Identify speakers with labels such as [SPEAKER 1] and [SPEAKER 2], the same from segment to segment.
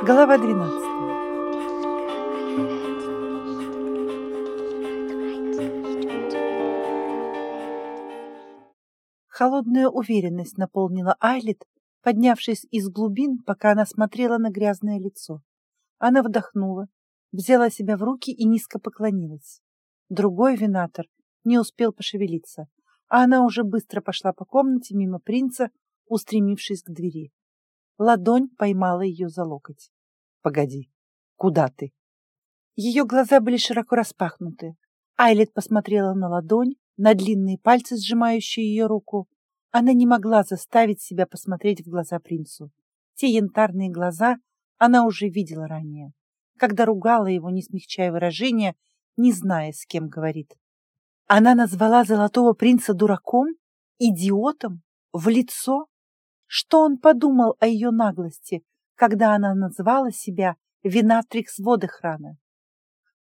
[SPEAKER 1] Глава 12. Холодная уверенность наполнила Айлет, поднявшись из глубин, пока она смотрела на грязное лицо. Она вдохнула, взяла себя в руки и низко поклонилась. Другой винатор не успел пошевелиться, а она уже быстро пошла по комнате мимо принца, устремившись к двери. Ладонь поймала ее за локоть. «Погоди, куда ты?» Ее глаза были широко распахнуты. Айлет посмотрела на ладонь, на длинные пальцы, сжимающие ее руку. Она не могла заставить себя посмотреть в глаза принцу. Те янтарные глаза она уже видела ранее, когда ругала его, не смягчая выражения, не зная, с кем говорит. Она назвала золотого принца дураком, идиотом, в лицо. Что он подумал о ее наглости, когда она назвала себя винатрикс водохрана?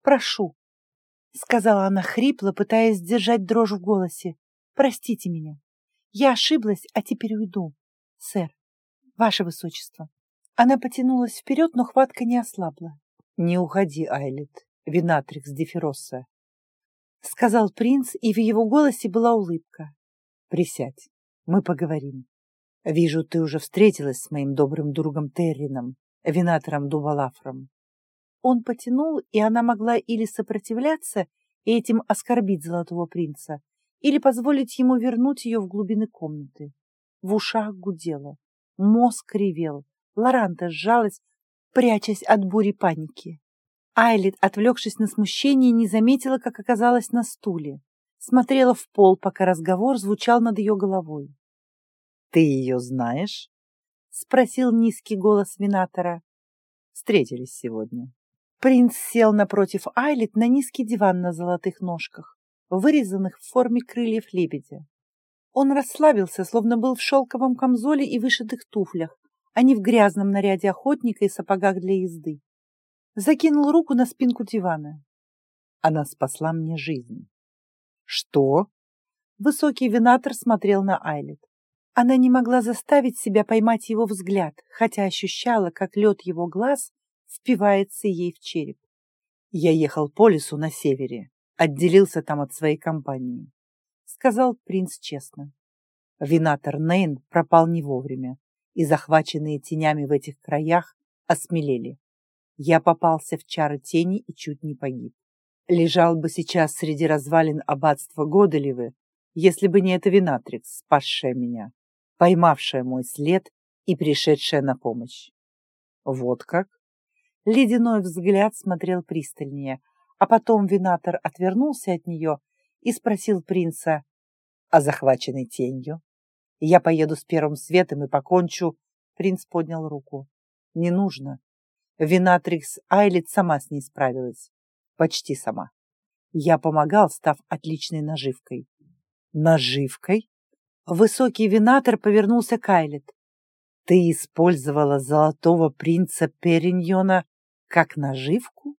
[SPEAKER 1] «Прошу», — сказала она хрипло, пытаясь сдержать дрожь в голосе, — «простите меня. Я ошиблась, а теперь уйду, сэр, ваше высочество». Она потянулась вперед, но хватка не ослабла. «Не уходи, Айлет, винатрикс Дефиросса», — сказал принц, и в его голосе была улыбка. «Присядь, мы поговорим». Вижу, ты уже встретилась с моим добрым другом Террином, винатором Дубалафром. Он потянул, и она могла или сопротивляться и этим оскорбить золотого принца, или позволить ему вернуть ее в глубины комнаты. В ушах гудело, мозг ревел, Лоранта сжалась, прячась от бури паники. Айлит, отвлекшись на смущение, не заметила, как оказалась на стуле. Смотрела в пол, пока разговор звучал над ее головой. «Ты ее знаешь?» — спросил низкий голос Винатора. «Встретились сегодня». Принц сел напротив Айлит на низкий диван на золотых ножках, вырезанных в форме крыльев лебедя. Он расслабился, словно был в шелковом камзоле и вышитых туфлях, а не в грязном наряде охотника и сапогах для езды. Закинул руку на спинку дивана. Она спасла мне жизнь. Что? Высокий винатор смотрел на Айлет. Она не могла заставить себя поймать его взгляд, хотя ощущала, как лед его глаз впивается ей в череп. «Я ехал по лесу на севере, отделился там от своей компании», — сказал принц честно. Винатор Нейн пропал не вовремя, и захваченные тенями в этих краях осмелели. Я попался в чары тени и чуть не погиб. Лежал бы сейчас среди развалин аббатства Годелевы, если бы не эта Винатрикс, спасшая меня поймавшая мой след и пришедшая на помощь. Вот как? Ледяной взгляд смотрел пристальнее, а потом винатор отвернулся от нее и спросил принца о захваченной тенью. Я поеду с первым светом и покончу. Принц поднял руку. Не нужно. Винатрикс Айлит сама с ней справилась. Почти сама. Я помогал, став отличной наживкой. Наживкой? Высокий винатор повернулся к Айлет. «Ты использовала золотого принца Периньона как наживку?»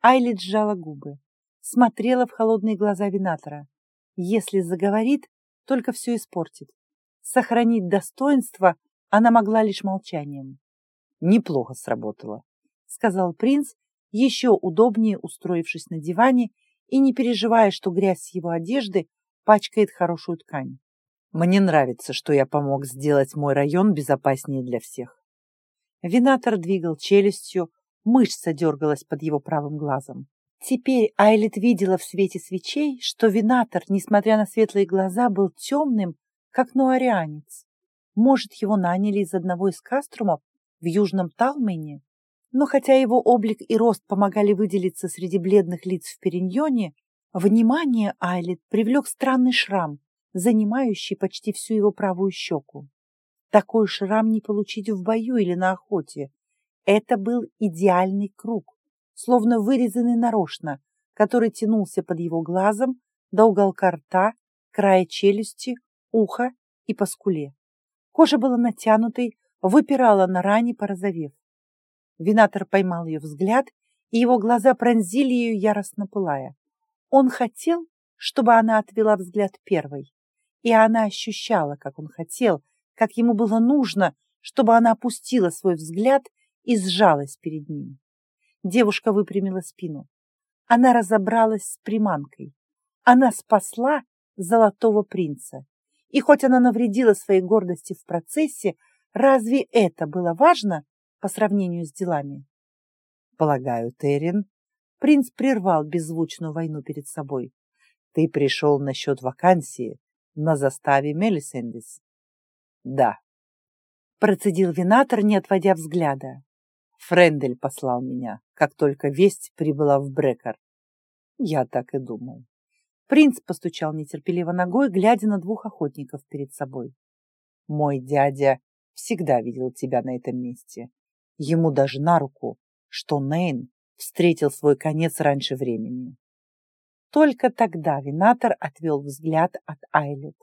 [SPEAKER 1] Айлет сжала губы, смотрела в холодные глаза винатора. Если заговорит, только все испортит. Сохранить достоинство она могла лишь молчанием. «Неплохо сработало», — сказал принц, еще удобнее устроившись на диване и не переживая, что грязь его одежды пачкает хорошую ткань. Мне нравится, что я помог сделать мой район безопаснее для всех. Винатор двигал челюстью, мышца дергалась под его правым глазом. Теперь Айлит видела в свете свечей, что Винатор, несмотря на светлые глаза, был темным, как нуарианец. Может, его наняли из одного из каструмов в Южном Талмене? Но хотя его облик и рост помогали выделиться среди бледных лиц в Периньоне, внимание Айлит привлек странный шрам, занимающий почти всю его правую щеку. Такой шрам не получить в бою или на охоте. Это был идеальный круг, словно вырезанный нарочно, который тянулся под его глазом до уголка рта, края челюсти, уха и по скуле. Кожа была натянутой, выпирала на ране, порозовев. Винатор поймал ее взгляд, и его глаза пронзили ее, яростно пылая. Он хотел, чтобы она отвела взгляд первой и она ощущала, как он хотел, как ему было нужно, чтобы она опустила свой взгляд и сжалась перед ним. Девушка выпрямила спину. Она разобралась с приманкой. Она спасла золотого принца. И хоть она навредила своей гордости в процессе, разве это было важно по сравнению с делами?
[SPEAKER 2] Полагаю, Террин, принц прервал беззвучную войну перед собой. Ты пришел насчет вакансии на заставе Мелисендис? Да. Процедил винатор, не отводя взгляда. Френдель послал меня, как только весть прибыла в Брекер. Я так и думал. Принц постучал нетерпеливо ногой, глядя на двух охотников перед собой. Мой дядя всегда видел тебя на этом месте. Ему даже на руку, что Нейн встретил свой конец раньше времени. Только тогда Винатор отвел взгляд от Айлет.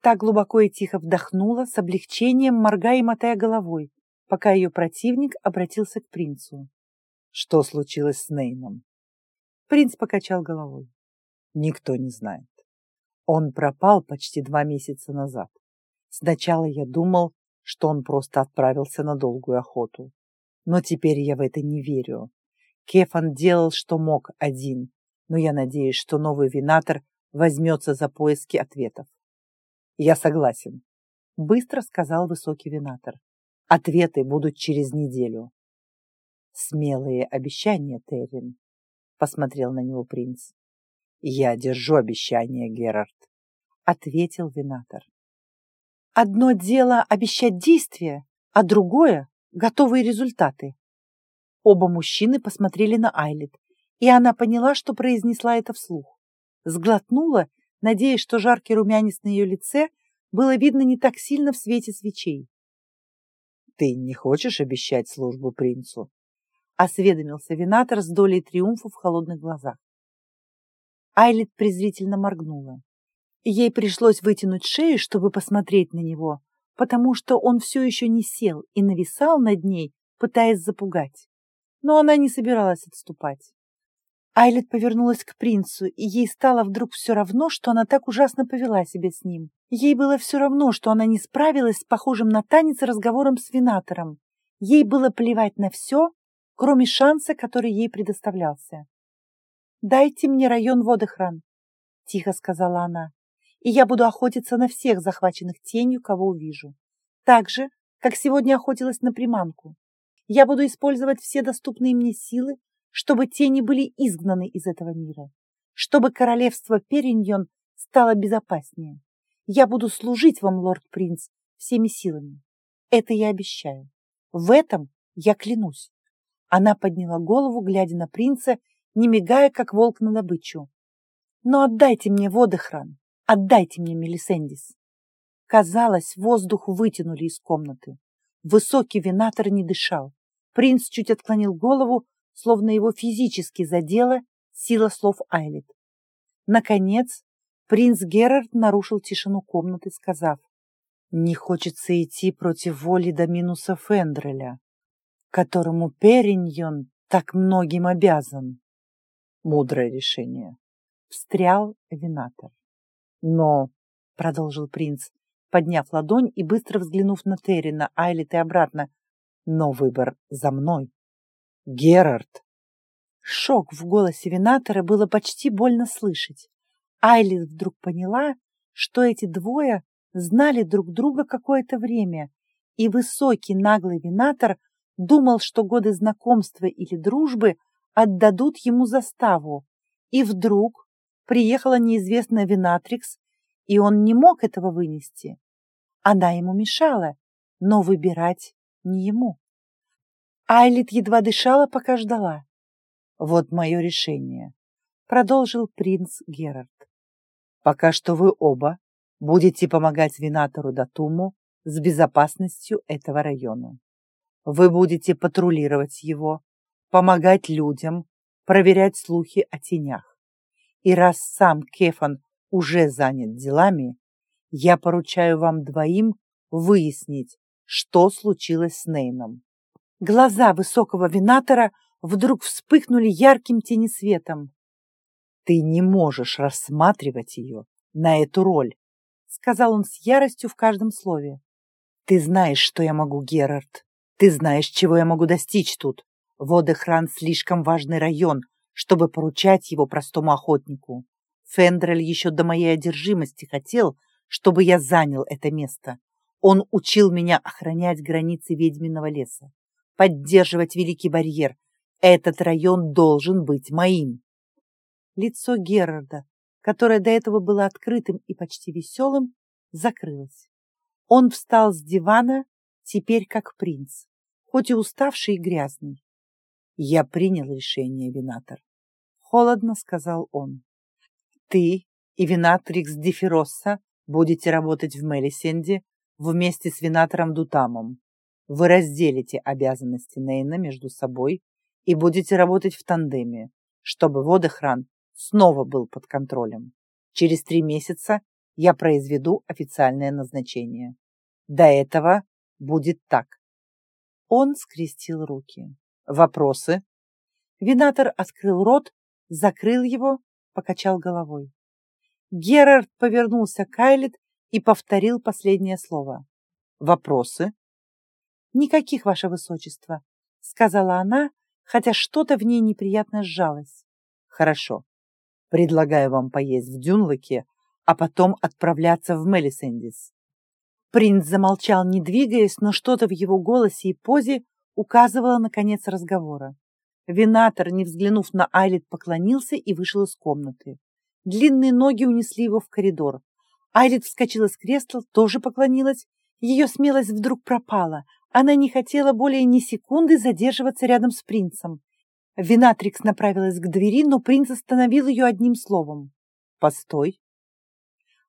[SPEAKER 2] Та глубоко и тихо вдохнула, с облегчением моргая и мотая головой, пока ее противник обратился к принцу. Что случилось с Нейном? Принц покачал головой. Никто не знает. Он пропал почти два месяца назад. Сначала я думал, что он просто отправился на долгую охоту. Но теперь я в это не верю. Кефан делал, что мог один, но я надеюсь, что новый винатор возьмется за поиски ответов. Я согласен, быстро сказал высокий винатор. Ответы будут через неделю. Смелые обещания, Террин, посмотрел на него принц. Я держу обещание, Герард, ответил винатор. Одно дело обещать действия, а другое — готовые результаты. Оба мужчины посмотрели на Айлет, и она поняла, что произнесла это вслух. Сглотнула, надеясь, что жаркий румянец на ее лице было видно не так сильно в свете свечей. «Ты не хочешь обещать службу принцу?» — осведомился винатор с долей триумфа в холодных глазах. Айлет презрительно моргнула. Ей пришлось вытянуть шею, чтобы посмотреть на него, потому что он все еще не сел и нависал над ней, пытаясь запугать но она не собиралась отступать. Айлет повернулась к принцу, и ей стало вдруг все равно, что она так ужасно повела себя с ним. Ей было все равно, что она не справилась с похожим на танец разговором с винатором. Ей было плевать на все, кроме шанса, который ей предоставлялся. «Дайте мне район водохран», — тихо сказала она, «и я буду охотиться на всех захваченных тенью, кого увижу. Так же, как сегодня охотилась на приманку. Я буду использовать все доступные мне силы, чтобы тени были изгнаны из этого мира, чтобы королевство Периньон стало безопаснее. Я буду служить вам, лорд-принц, всеми силами. Это я обещаю. В этом я клянусь. Она подняла голову, глядя на принца, не мигая, как волк на добычу. Но отдайте мне водохран, отдайте мне Мелисендис. Казалось, воздух вытянули из комнаты. Высокий винатор не дышал. Принц чуть отклонил голову, словно его физически задела сила слов Айлет. Наконец, принц Герард нарушил тишину комнаты, сказав, «Не хочется идти против воли Доминуса Фендреля, которому Периньон так многим обязан». Мудрое решение. Встрял винатор. «Но», — продолжил принц, подняв ладонь и быстро взглянув на Террина, Айлет и обратно, но выбор за мной. Герард. Шок в голосе винатора было почти больно слышать. Айлит вдруг поняла, что эти двое знали друг друга какое-то время, и высокий наглый винатор думал, что годы знакомства или дружбы отдадут ему заставу. И вдруг приехала неизвестная винатрикс, и он не мог этого вынести. Она ему мешала, но выбирать не ему. Айлит едва дышала, пока ждала. «Вот мое решение», — продолжил принц Герард. «Пока что вы оба будете помогать Винатору Датуму с безопасностью этого района. Вы будете патрулировать его, помогать людям, проверять слухи о тенях. И раз сам Кефан уже занят делами, я поручаю вам двоим выяснить, что случилось с Нейном. Глаза высокого винатора вдруг вспыхнули ярким тенесветом. «Ты не можешь рассматривать ее на эту роль», — сказал он с яростью в каждом слове. «Ты знаешь, что я могу, Герард. Ты знаешь, чего я могу достичь тут. Водохран слишком важный район, чтобы поручать его простому охотнику. Фендрель еще до моей одержимости хотел, чтобы я занял это место. Он учил меня охранять границы ведьминого леса, поддерживать Великий барьер. Этот район должен быть моим.
[SPEAKER 1] Лицо Герарда, которое до этого было открытым и почти веселым, закрылось. Он встал с дивана, теперь как принц, хоть и уставший и грязный.
[SPEAKER 2] «Я принял решение, Винатор», —
[SPEAKER 1] холодно сказал он.
[SPEAKER 2] «Ты и Винатрикс Дефиросса будете работать в Мелисенде вместе с Винатором Дутамом. Вы разделите обязанности Нейна между собой и будете работать в тандеме, чтобы водохран снова был под контролем. Через три месяца я произведу официальное назначение. До этого будет так.
[SPEAKER 1] Он скрестил руки.
[SPEAKER 2] Вопросы?
[SPEAKER 1] Винатор открыл рот, закрыл его, покачал головой. Герард повернулся к Айлет и повторил последнее слово.
[SPEAKER 2] Вопросы?
[SPEAKER 1] Никаких, ваше высочество, сказала она, хотя что-то в ней неприятно сжалось.
[SPEAKER 2] Хорошо. Предлагаю вам поесть в Дюнлоке, а потом отправляться в Мелисендис.
[SPEAKER 1] Принц замолчал, не двигаясь, но что-то в его голосе и позе указывало на конец разговора. Винатор, не взглянув на Айлет, поклонился и вышел из комнаты. Длинные ноги унесли его в коридор. Айлет вскочила с кресла, тоже поклонилась. Ее смелость вдруг пропала. Она не хотела более ни секунды задерживаться рядом с принцем. Винатрикс направилась к двери, но принц остановил ее одним словом.
[SPEAKER 2] «Постой!»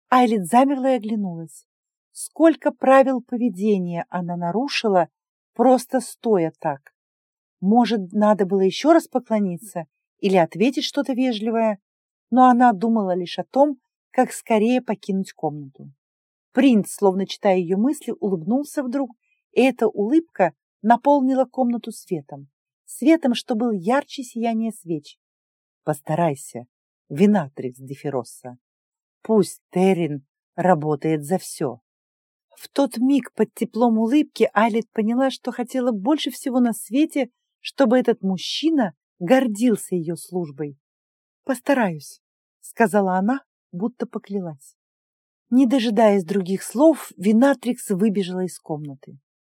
[SPEAKER 1] Айлет замерла и оглянулась. Сколько правил поведения она нарушила, просто стоя так. Может, надо было еще раз поклониться или ответить что-то вежливое, но она думала лишь о том, как скорее покинуть комнату. Принц, словно читая ее мысли, улыбнулся вдруг, и эта улыбка наполнила комнату светом светом, что был ярче сияния свеч.
[SPEAKER 2] Постарайся, Винатрикс Дефиросса. Пусть Террин работает за все.
[SPEAKER 1] В тот миг под теплом улыбки Айлет поняла, что хотела больше всего на свете, чтобы этот мужчина гордился ее службой. «Постараюсь», — сказала она, будто поклялась. Не дожидаясь других слов, Винатрикс выбежала из комнаты.